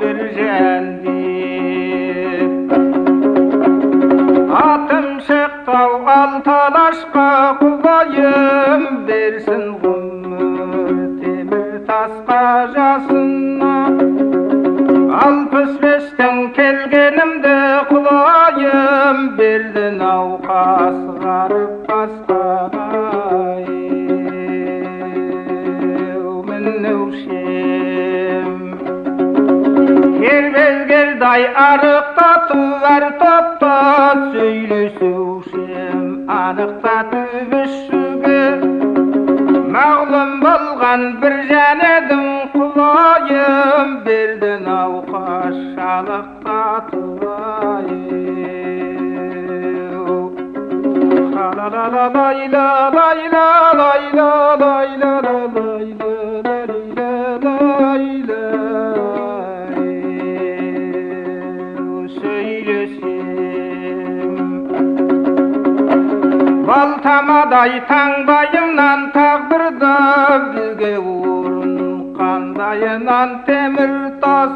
дүржәндеп атым шықтау алталашқа құлайым құдайым берсін ғұмыр темір тасқа жасына алпыс бестен келгенімді құлайым берді науқас ғарып басқаға мінуші кербезгердай арықтатып әр топта сөйлесушем анықтатып үшіге мағлұм болған бір жәнедім құлайым берді науқас шалықтатып лайла лайла лайла лайла лайла балтамадай таңдайымнан тағдырда бізге орын. Қандайынан темір тас.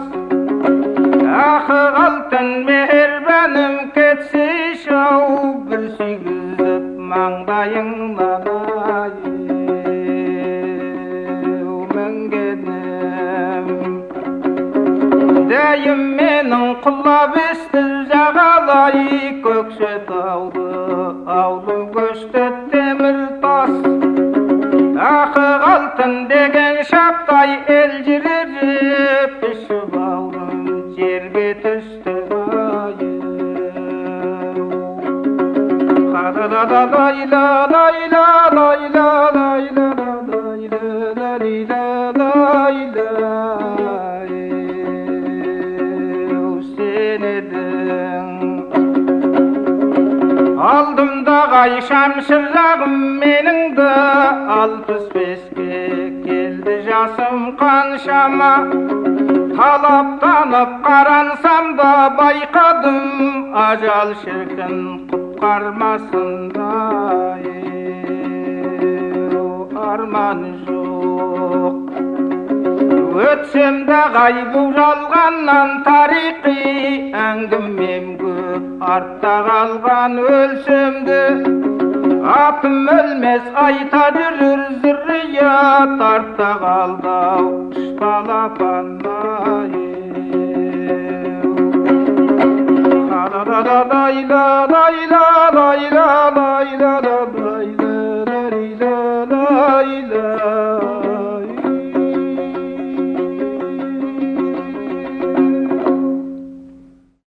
Ақық алтын мейірбаным кетсе шау. Бір сүйгізіп маңдайыңнан ай. Дәйім менің құлап естіл жағалай. Көкшетауды аулы көшті темір тас. Ақық алтын деген шаптай елжіреп іші бауырым жерге түсті лайла сен едің алдымда қай шамшыр жағым менің де алпыс беске келді жасым қаншама талаптанып қарансам да байқадым ажал шіркін құтқармасындай арман жоқ өтсем ғайбу жалғаннан тарихи әңгімем көп артта қалған өлсем де атым өлмес айта жүрер зұррият артта қалды ау үш балапандай лайла лайла лайла